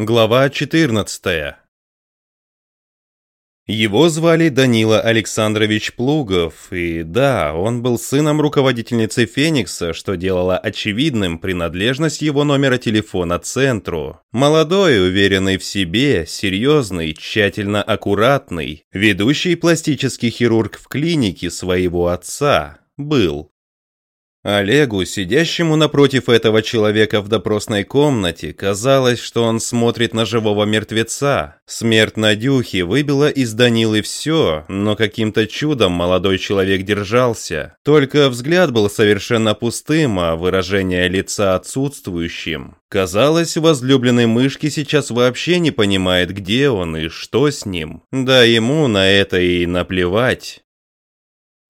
Глава 14 Его звали Данила Александрович Плугов, и да, он был сыном руководительницы «Феникса», что делало очевидным принадлежность его номера телефона центру. Молодой, уверенный в себе, серьезный, тщательно аккуратный, ведущий пластический хирург в клинике своего отца, был. Олегу, сидящему напротив этого человека в допросной комнате, казалось, что он смотрит на живого мертвеца. Смерть Надюхи выбила из Данилы все, но каким-то чудом молодой человек держался. Только взгляд был совершенно пустым, а выражение лица отсутствующим. Казалось, возлюбленный мышки сейчас вообще не понимает, где он и что с ним. Да ему на это и наплевать.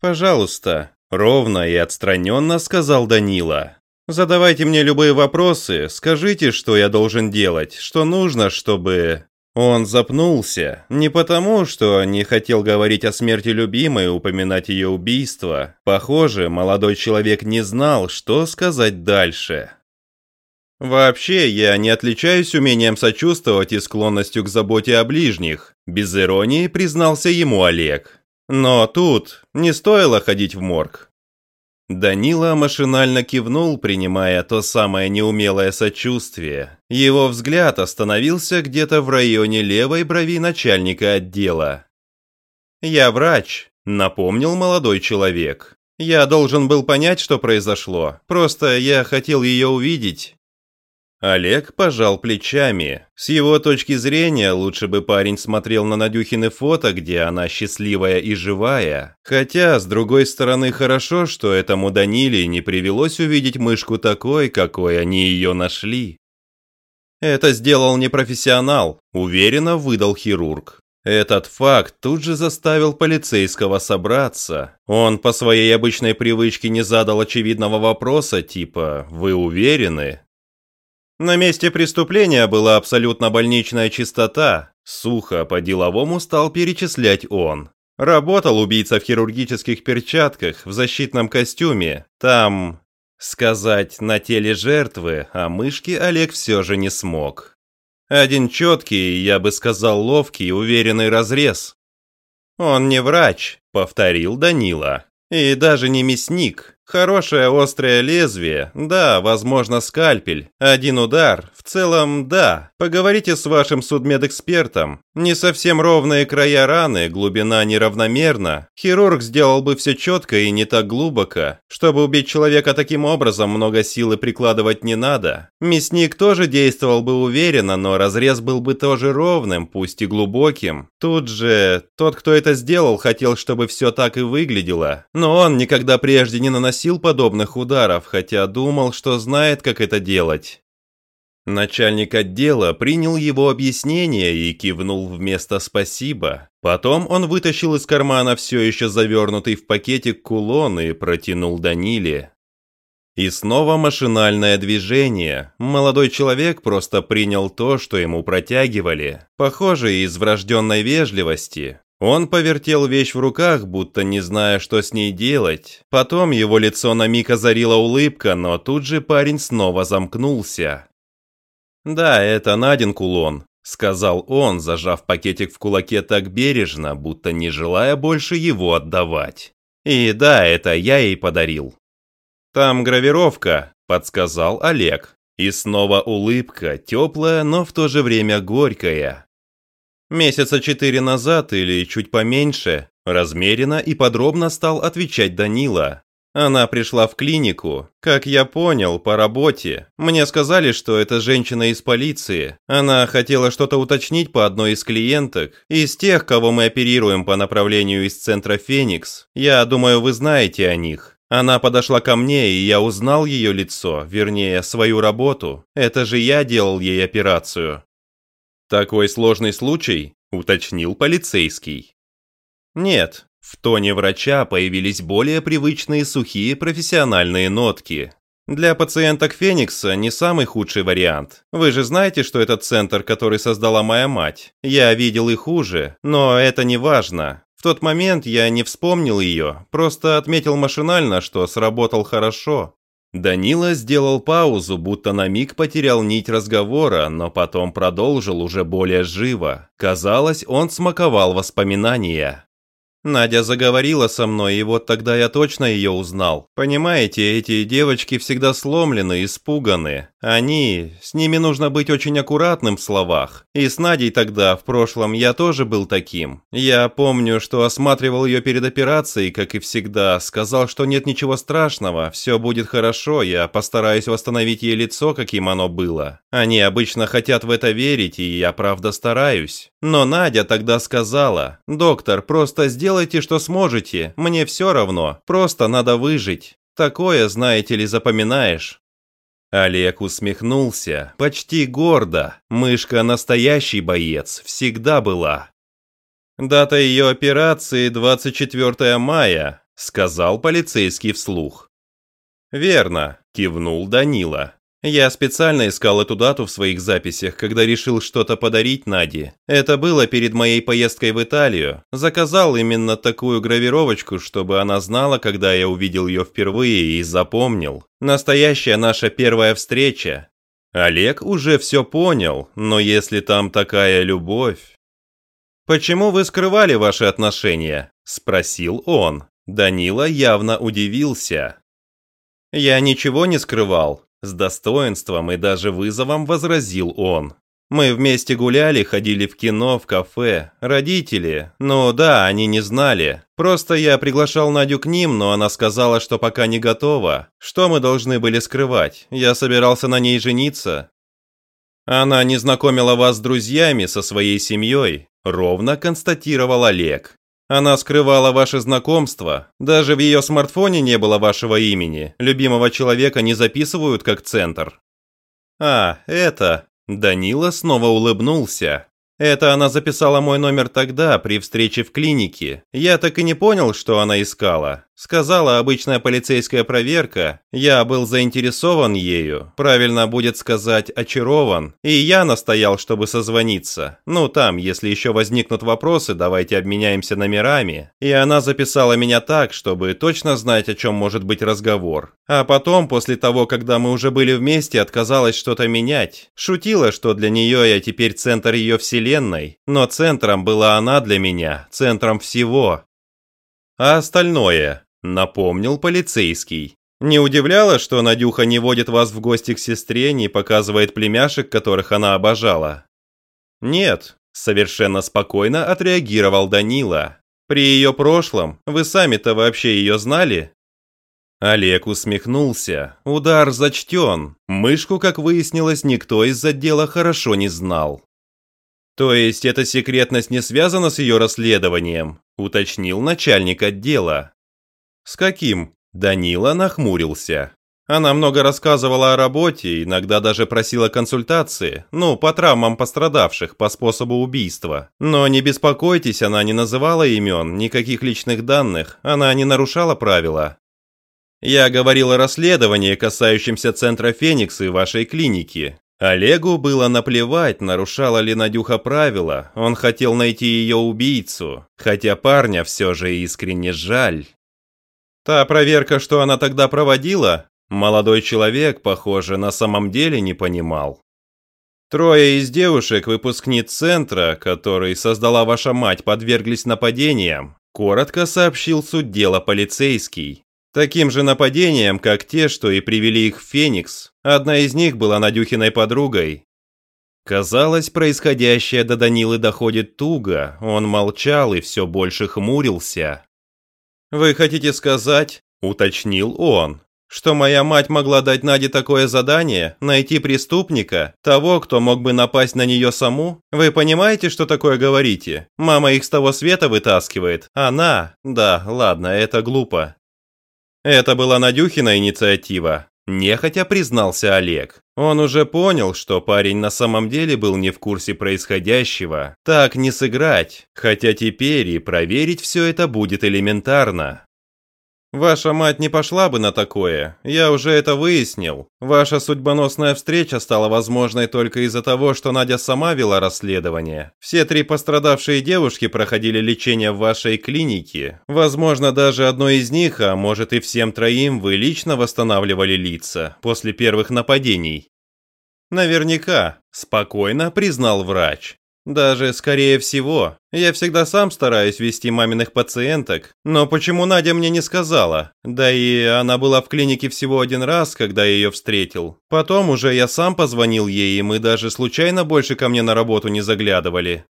«Пожалуйста», Ровно и отстраненно сказал Данила. «Задавайте мне любые вопросы, скажите, что я должен делать, что нужно, чтобы...» Он запнулся, не потому, что не хотел говорить о смерти любимой и упоминать ее убийство. Похоже, молодой человек не знал, что сказать дальше. «Вообще, я не отличаюсь умением сочувствовать и склонностью к заботе о ближних», без иронии признался ему Олег. Но тут не стоило ходить в морг. Данила машинально кивнул, принимая то самое неумелое сочувствие. Его взгляд остановился где-то в районе левой брови начальника отдела. «Я врач», — напомнил молодой человек. «Я должен был понять, что произошло. Просто я хотел ее увидеть». Олег пожал плечами. С его точки зрения, лучше бы парень смотрел на Надюхины фото, где она счастливая и живая. Хотя, с другой стороны, хорошо, что этому Даниле не привелось увидеть мышку такой, какой они ее нашли. Это сделал не профессионал, уверенно выдал хирург. Этот факт тут же заставил полицейского собраться. Он по своей обычной привычке не задал очевидного вопроса типа «Вы уверены?», на месте преступления была абсолютно больничная чистота. Сухо по-деловому стал перечислять он. Работал убийца в хирургических перчатках, в защитном костюме. Там... Сказать на теле жертвы о мышке Олег все же не смог. Один четкий, я бы сказал, ловкий, уверенный разрез. «Он не врач», — повторил Данила. «И даже не мясник. Хорошее острое лезвие, да, возможно, скальпель. Один удар, целом, да. Поговорите с вашим судмедэкспертом. Не совсем ровные края раны, глубина неравномерна. Хирург сделал бы все четко и не так глубоко. Чтобы убить человека таким образом, много силы прикладывать не надо. Мясник тоже действовал бы уверенно, но разрез был бы тоже ровным, пусть и глубоким. Тут же, тот, кто это сделал, хотел, чтобы все так и выглядело. Но он никогда прежде не наносил подобных ударов, хотя думал, что знает, как это делать. Начальник отдела принял его объяснение и кивнул вместо «спасибо». Потом он вытащил из кармана все еще завернутый в пакетик кулон и протянул Даниле. И снова машинальное движение. Молодой человек просто принял то, что ему протягивали. Похоже, из врожденной вежливости. Он повертел вещь в руках, будто не зная, что с ней делать. Потом его лицо на миг озарила улыбка, но тут же парень снова замкнулся. «Да, это Надин кулон», — сказал он, зажав пакетик в кулаке так бережно, будто не желая больше его отдавать. «И да, это я ей подарил». «Там гравировка», — подсказал Олег. И снова улыбка, теплая, но в то же время горькая. Месяца четыре назад или чуть поменьше, размеренно и подробно стал отвечать Данила. Она пришла в клинику, как я понял, по работе. Мне сказали, что это женщина из полиции. Она хотела что-то уточнить по одной из клиенток, из тех, кого мы оперируем по направлению из центра «Феникс». Я думаю, вы знаете о них. Она подошла ко мне, и я узнал ее лицо, вернее, свою работу. Это же я делал ей операцию. «Такой сложный случай?» – уточнил полицейский. «Нет». В тоне врача появились более привычные сухие профессиональные нотки. Для пациенток Феникса не самый худший вариант. Вы же знаете, что это центр, который создала моя мать. Я видел и хуже, но это не важно. В тот момент я не вспомнил ее, просто отметил машинально, что сработал хорошо. Данила сделал паузу, будто на миг потерял нить разговора, но потом продолжил уже более живо. Казалось, он смаковал воспоминания. Надя заговорила со мной, и вот тогда я точно ее узнал. Понимаете, эти девочки всегда сломлены, испуганы. Они... С ними нужно быть очень аккуратным в словах. И с Надей тогда, в прошлом, я тоже был таким. Я помню, что осматривал ее перед операцией, как и всегда. Сказал, что нет ничего страшного, все будет хорошо, я постараюсь восстановить ей лицо, каким оно было. Они обычно хотят в это верить, и я правда стараюсь. Но Надя тогда сказала, «Доктор, просто сделайте, что сможете, мне все равно, просто надо выжить». Такое, знаете ли, запоминаешь. Олег усмехнулся, почти гордо. Мышка настоящий боец, всегда была. «Дата ее операции 24 мая», — сказал полицейский вслух. «Верно», — кивнул Данила. Я специально искал эту дату в своих записях, когда решил что-то подарить Наде. Это было перед моей поездкой в Италию. Заказал именно такую гравировочку, чтобы она знала, когда я увидел ее впервые и запомнил. Настоящая наша первая встреча. Олег уже все понял, но если там такая любовь... «Почему вы скрывали ваши отношения?» – спросил он. Данила явно удивился. «Я ничего не скрывал. С достоинством и даже вызовом возразил он. Мы вместе гуляли, ходили в кино, в кафе. Родители. Ну да, они не знали. Просто я приглашал Надю к ним, но она сказала, что пока не готова. Что мы должны были скрывать? Я собирался на ней жениться. Она не знакомила вас с друзьями, со своей семьей. Ровно констатировал Олег. Она скрывала ваше знакомство. Даже в ее смартфоне не было вашего имени. Любимого человека не записывают как центр. А, это... Данила снова улыбнулся. Это она записала мой номер тогда, при встрече в клинике. Я так и не понял, что она искала. Сказала обычная полицейская проверка. Я был заинтересован ею. Правильно будет сказать очарован. И я настоял, чтобы созвониться. Ну там, если еще возникнут вопросы, давайте обменяемся номерами. И она записала меня так, чтобы точно знать, о чем может быть разговор. А потом, после того, когда мы уже были вместе, отказалась что-то менять. Шутила, что для нее я теперь центр ее вселенной но центром была она для меня, центром всего. А остальное, напомнил полицейский. Не удивляло, что Надюха не водит вас в гости к сестре, не показывает племяшек, которых она обожала? Нет, совершенно спокойно отреагировал Данила. При ее прошлом, вы сами-то вообще ее знали? Олег усмехнулся. Удар зачтен. Мышку, как выяснилось, никто из отдела хорошо не знал. «То есть эта секретность не связана с ее расследованием?» – уточнил начальник отдела. «С каким?» – Данила нахмурился. Она много рассказывала о работе, иногда даже просила консультации, ну, по травмам пострадавших, по способу убийства. Но не беспокойтесь, она не называла имен, никаких личных данных, она не нарушала правила. Я говорил о расследовании, касающемся центра Феникс и вашей клиники. Олегу было наплевать, нарушала ли Надюха правила, он хотел найти ее убийцу, хотя парня все же искренне жаль. Та проверка, что она тогда проводила, молодой человек, похоже, на самом деле не понимал. Трое из девушек, выпускниц центра, который создала ваша мать, подверглись нападениям, коротко сообщил суть дела полицейский. Таким же нападением, как те, что и привели их в Феникс. Одна из них была Надюхиной подругой. Казалось, происходящее до Данилы доходит туго, он молчал и все больше хмурился. «Вы хотите сказать, — уточнил он, — что моя мать могла дать Наде такое задание, найти преступника, того, кто мог бы напасть на нее саму? Вы понимаете, что такое говорите? Мама их с того света вытаскивает. Она... Да, ладно, это глупо. Это была Надюхина инициатива. Нехотя признался Олег. Он уже понял, что парень на самом деле был не в курсе происходящего. Так не сыграть. Хотя теперь и проверить все это будет элементарно. Ваша мать не пошла бы на такое, я уже это выяснил. Ваша судьбоносная встреча стала возможной только из-за того, что Надя сама вела расследование. Все три пострадавшие девушки проходили лечение в вашей клинике. Возможно, даже одной из них, а может и всем троим, вы лично восстанавливали лица после первых нападений. Наверняка, спокойно признал врач. Даже скорее всего. Я всегда сам стараюсь вести маминых пациенток, но почему Надя мне не сказала? Да и она была в клинике всего один раз, когда я ее встретил. Потом уже я сам позвонил ей, и мы даже случайно больше ко мне на работу не заглядывали.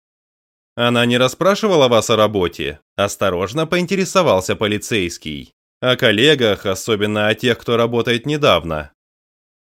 Она не расспрашивала вас о работе? Осторожно поинтересовался полицейский. О коллегах, особенно о тех, кто работает недавно.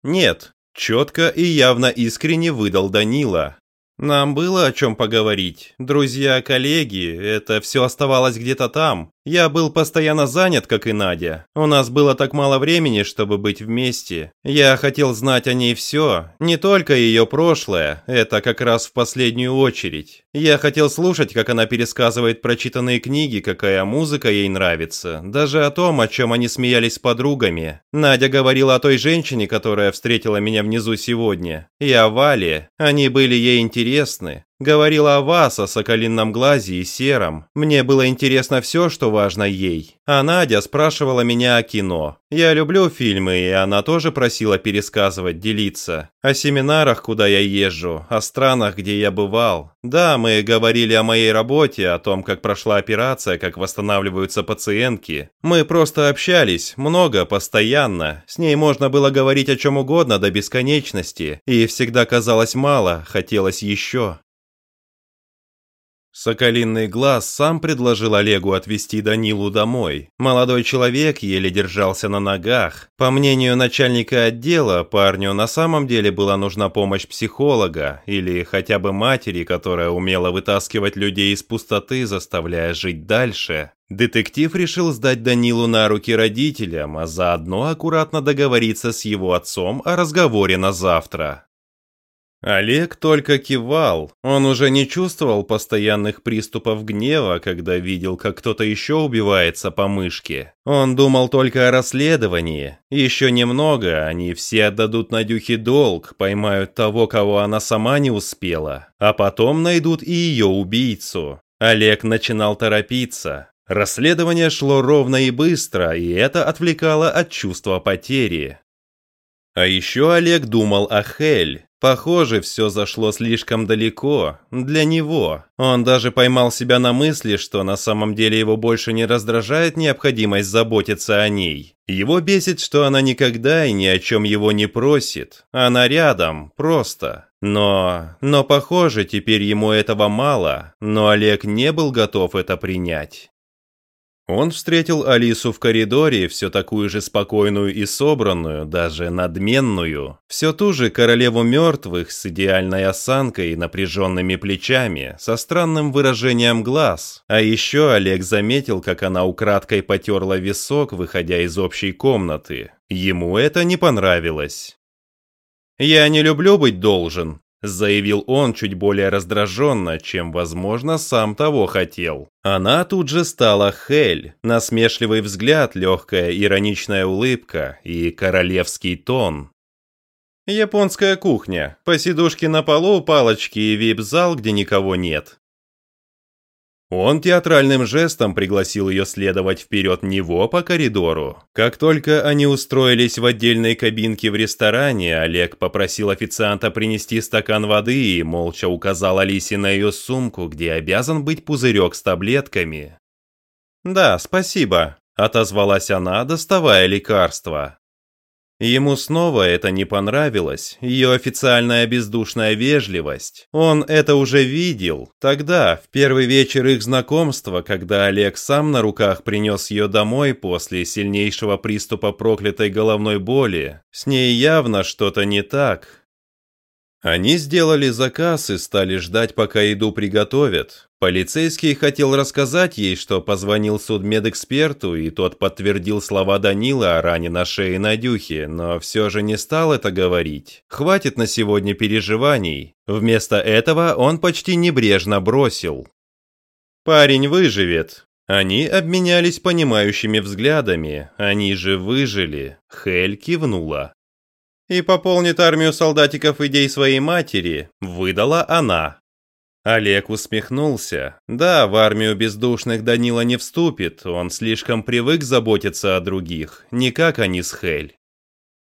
Нет, четко и явно искренне выдал Данила. Нам было о чем поговорить. Друзья, коллеги, это все оставалось где-то там. Я был постоянно занят, как и Надя. У нас было так мало времени, чтобы быть вместе. Я хотел знать о ней все, не только ее прошлое, это как раз в последнюю очередь. Я хотел слушать, как она пересказывает прочитанные книги, какая музыка ей нравится, даже о том, о чем они смеялись с подругами. Надя говорила о той женщине, которая встретила меня внизу сегодня, и о Вале. Они были ей интересны. Говорила о вас, о соколинном глазе и сером. Мне было интересно все, что важно ей. А Надя спрашивала меня о кино. Я люблю фильмы, и она тоже просила пересказывать, делиться. О семинарах, куда я езжу, о странах, где я бывал. Да, мы говорили о моей работе, о том, как прошла операция, как восстанавливаются пациентки. Мы просто общались, много, постоянно. С ней можно было говорить о чем угодно до бесконечности. И всегда казалось мало, хотелось еще. Соколиный глаз сам предложил Олегу отвезти Данилу домой. Молодой человек еле держался на ногах. По мнению начальника отдела, парню на самом деле была нужна помощь психолога или хотя бы матери, которая умела вытаскивать людей из пустоты, заставляя жить дальше. Детектив решил сдать Данилу на руки родителям, а заодно аккуратно договориться с его отцом о разговоре на завтра. Олег только кивал. Он уже не чувствовал постоянных приступов гнева, когда видел, как кто-то еще убивается по мышке. Он думал только о расследовании. Еще немного, они все отдадут Надюхе долг, поймают того, кого она сама не успела. А потом найдут и ее убийцу. Олег начинал торопиться. Расследование шло ровно и быстро, и это отвлекало от чувства потери. А еще Олег думал о Хель. Похоже, все зашло слишком далеко. Для него. Он даже поймал себя на мысли, что на самом деле его больше не раздражает необходимость заботиться о ней. Его бесит, что она никогда и ни о чем его не просит. Она рядом, просто. Но... Но похоже, теперь ему этого мало. Но Олег не был готов это принять. Он встретил Алису в коридоре, все такую же спокойную и собранную, даже надменную. Все ту же королеву мертвых с идеальной осанкой и напряженными плечами, со странным выражением глаз. А еще Олег заметил, как она украдкой потерла висок, выходя из общей комнаты. Ему это не понравилось. «Я не люблю быть должен», заявил он чуть более раздраженно, чем, возможно, сам того хотел. Она тут же стала Хель, насмешливый взгляд, легкая ироничная улыбка и королевский тон. Японская кухня, посидушки на полу, палочки и вип-зал, где никого нет. Он театральным жестом пригласил ее следовать вперед него по коридору. Как только они устроились в отдельной кабинке в ресторане, Олег попросил официанта принести стакан воды и молча указал Алисе на ее сумку, где обязан быть пузырек с таблетками. «Да, спасибо», – отозвалась она, доставая лекарство. Ему снова это не понравилось, ее официальная бездушная вежливость. Он это уже видел. Тогда, в первый вечер их знакомства, когда Олег сам на руках принес ее домой после сильнейшего приступа проклятой головной боли, с ней явно что-то не так. Они сделали заказ и стали ждать, пока еду приготовят. Полицейский хотел рассказать ей, что позвонил судмедэксперту, и тот подтвердил слова Данила о ране на шее Надюхи, но все же не стал это говорить. Хватит на сегодня переживаний. Вместо этого он почти небрежно бросил. «Парень выживет. Они обменялись понимающими взглядами, они же выжили. Хель кивнула. И пополнит армию солдатиков идей своей матери, выдала она. Олег усмехнулся. Да, в армию бездушных Данила не вступит, он слишком привык заботиться о других, не как они с Хель.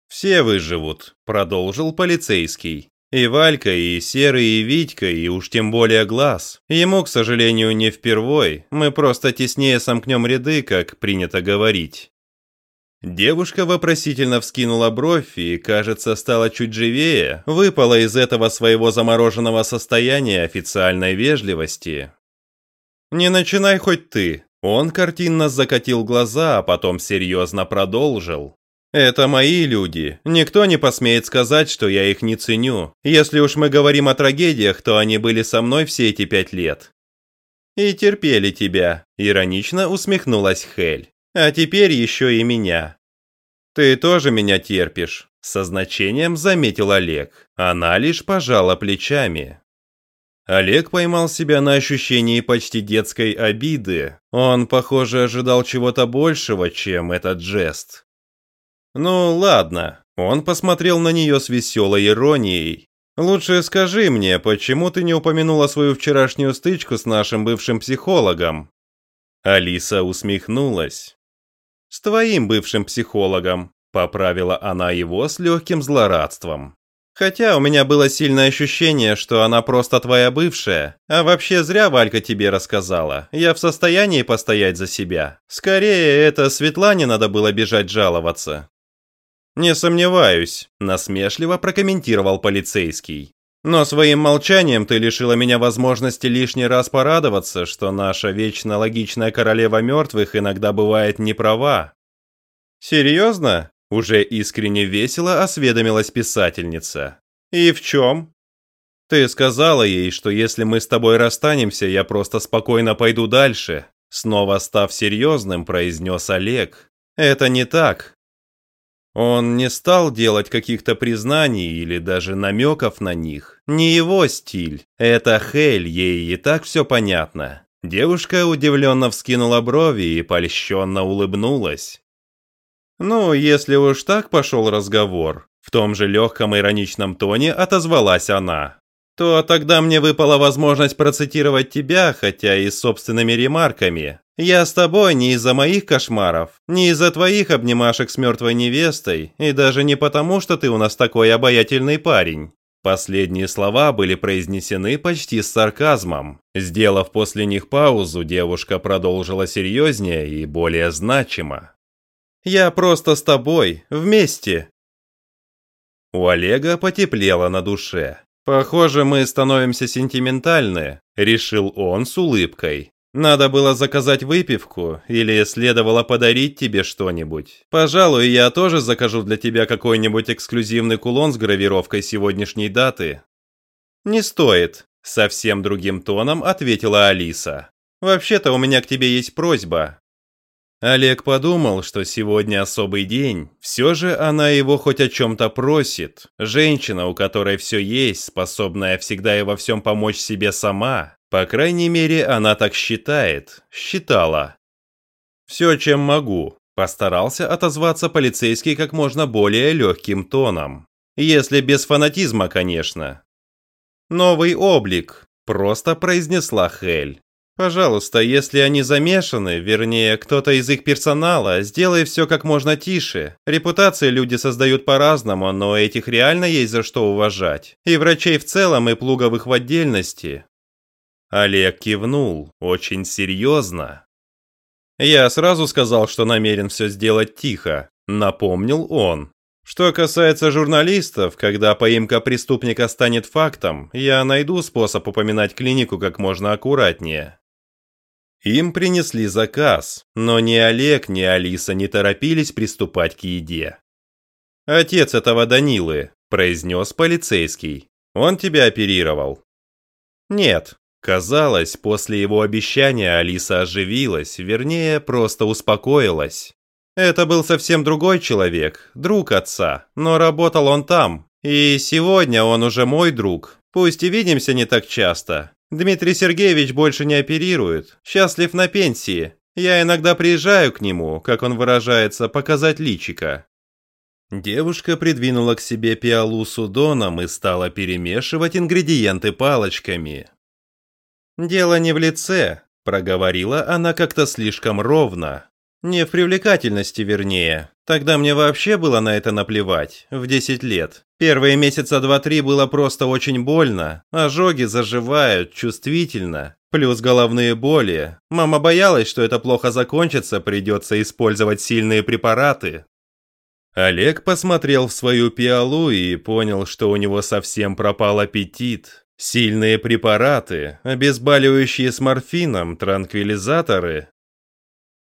«Все выживут», — продолжил полицейский. И Валька, и Серый, и Витька, и уж тем более Глаз. Ему, к сожалению, не впервой, мы просто теснее сомкнем ряды, как принято говорить. Девушка вопросительно вскинула бровь и, кажется, стала чуть живее, выпала из этого своего замороженного состояния официальной вежливости. «Не начинай хоть ты», он картинно закатил глаза, а потом серьезно продолжил. Это мои люди. Никто не посмеет сказать, что я их не ценю. Если уж мы говорим о трагедиях, то они были со мной все эти пять лет. И терпели тебя, иронично усмехнулась Хель. А теперь еще и меня. Ты тоже меня терпишь, со значением заметил Олег. Она лишь пожала плечами. Олег поймал себя на ощущении почти детской обиды. Он, похоже, ожидал чего-то большего, чем этот жест. «Ну, ладно». Он посмотрел на нее с веселой иронией. «Лучше скажи мне, почему ты не упомянула свою вчерашнюю стычку с нашим бывшим психологом?» Алиса усмехнулась. «С твоим бывшим психологом», — поправила она его с легким злорадством. «Хотя у меня было сильное ощущение, что она просто твоя бывшая. А вообще зря Валька тебе рассказала. Я в состоянии постоять за себя. Скорее, это Светлане надо было бежать жаловаться. «Не сомневаюсь», – насмешливо прокомментировал полицейский. «Но своим молчанием ты лишила меня возможности лишний раз порадоваться, что наша вечно логичная королева мертвых иногда бывает не права». «Серьезно?» – уже искренне весело осведомилась писательница. «И в чем?» «Ты сказала ей, что если мы с тобой расстанемся, я просто спокойно пойду дальше», снова став серьезным, произнес Олег. «Это не так. Он не стал делать каких-то признаний или даже намеков на них. Не его стиль. Это Хель, ей и так все понятно. Девушка удивленно вскинула брови и польщенно улыбнулась. «Ну, если уж так пошел разговор», в том же легком ироничном тоне отозвалась она то тогда мне выпала возможность процитировать тебя, хотя и собственными ремарками. Я с тобой не из-за моих кошмаров, не из-за твоих обнимашек с мертвой невестой, и даже не потому, что ты у нас такой обаятельный парень. Последние слова были произнесены почти с сарказмом. Сделав после них паузу, девушка продолжила серьезнее и более значимо. «Я просто с тобой, вместе». У Олега потеплело на душе. «Похоже, мы становимся сентиментальны», — решил он с улыбкой. «Надо было заказать выпивку или следовало подарить тебе что-нибудь. Пожалуй, я тоже закажу для тебя какой-нибудь эксклюзивный кулон с гравировкой сегодняшней даты». «Не стоит», — совсем другим тоном ответила Алиса. «Вообще-то у меня к тебе есть просьба. Олег подумал, что сегодня особый день. Все же она его хоть о чем-то просит. Женщина, у которой все есть, способная всегда и во всем помочь себе сама. По крайней мере, она так считает. Считала. «Все, чем могу», – постарался отозваться полицейский как можно более легким тоном. Если без фанатизма, конечно. «Новый облик», – просто произнесла Хель. Пожалуйста, если они замешаны, вернее, кто-то из их персонала, сделай все как можно тише. Репутации люди создают по-разному, но этих реально есть за что уважать. И врачей в целом, и плуговых в отдельности. Олег кивнул, очень серьезно. Я сразу сказал, что намерен все сделать тихо, напомнил он. Что касается журналистов, когда поимка преступника станет фактом, я найду способ упоминать клинику как можно аккуратнее. Им принесли заказ, но ни Олег, ни Алиса не торопились приступать к еде. «Отец этого Данилы», – произнес полицейский. «Он тебя оперировал?» «Нет». Казалось, после его обещания Алиса оживилась, вернее, просто успокоилась. Это был совсем другой человек, друг отца, но работал он там. И сегодня он уже мой друг. Пусть и видимся не так часто, Дмитрий Сергеевич больше не оперирует, счастлив на пенсии. Я иногда приезжаю к нему, как он выражается, показать личика». Девушка придвинула к себе пиалу с удоном и стала перемешивать ингредиенты палочками. «Дело не в лице», – проговорила она как-то слишком ровно. «Не в привлекательности, вернее. Тогда мне вообще было на это наплевать, в 10 лет. Первые месяца два-три было просто очень больно, ожоги заживают, чувствительно. Плюс головные боли. Мама боялась, что это плохо закончится, придется использовать сильные препараты. Олег посмотрел в свою пиалу и понял, что у него совсем пропал аппетит. Сильные препараты, обезболивающие с морфином, транквилизаторы.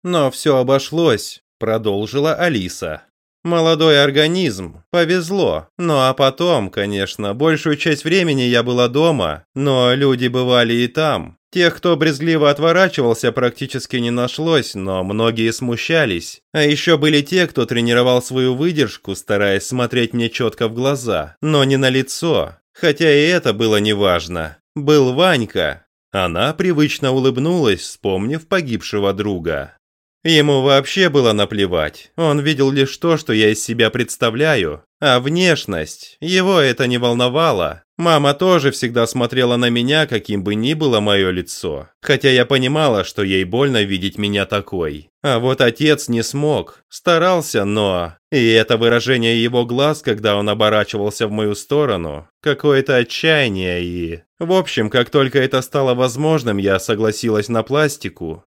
Но все обошлось, продолжила Алиса. Молодой организм, повезло. Ну а потом, конечно, большую часть времени я была дома, но люди бывали и там. Тех, кто брезгливо отворачивался, практически не нашлось, но многие смущались. А еще были те, кто тренировал свою выдержку, стараясь смотреть мне четко в глаза, но не на лицо. Хотя и это было неважно. Был Ванька. Она привычно улыбнулась, вспомнив погибшего друга. Ему вообще было наплевать. Он видел лишь то, что я из себя представляю. А внешность, его это не волновало. Мама тоже всегда смотрела на меня, каким бы ни было мое лицо. Хотя я понимала, что ей больно видеть меня такой. А вот отец не смог. Старался, но... И это выражение его глаз, когда он оборачивался в мою сторону. Какое-то отчаяние и... В общем, как только это стало возможным, я согласилась на пластику.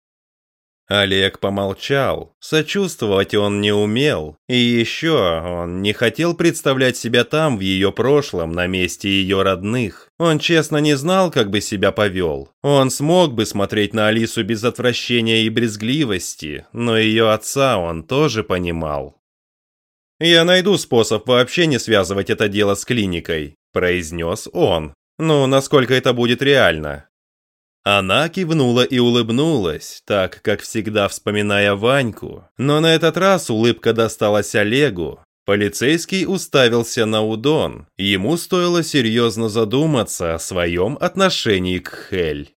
Олег помолчал. Сочувствовать он не умел. И еще он не хотел представлять себя там, в ее прошлом, на месте ее родных. Он честно не знал, как бы себя повел. Он смог бы смотреть на Алису без отвращения и брезгливости, но ее отца он тоже понимал. «Я найду способ вообще не связывать это дело с клиникой», – произнес он. «Ну, насколько это будет реально?» Она кивнула и улыбнулась, так, как всегда вспоминая Ваньку. Но на этот раз улыбка досталась Олегу. Полицейский уставился на удон. Ему стоило серьезно задуматься о своем отношении к Хель.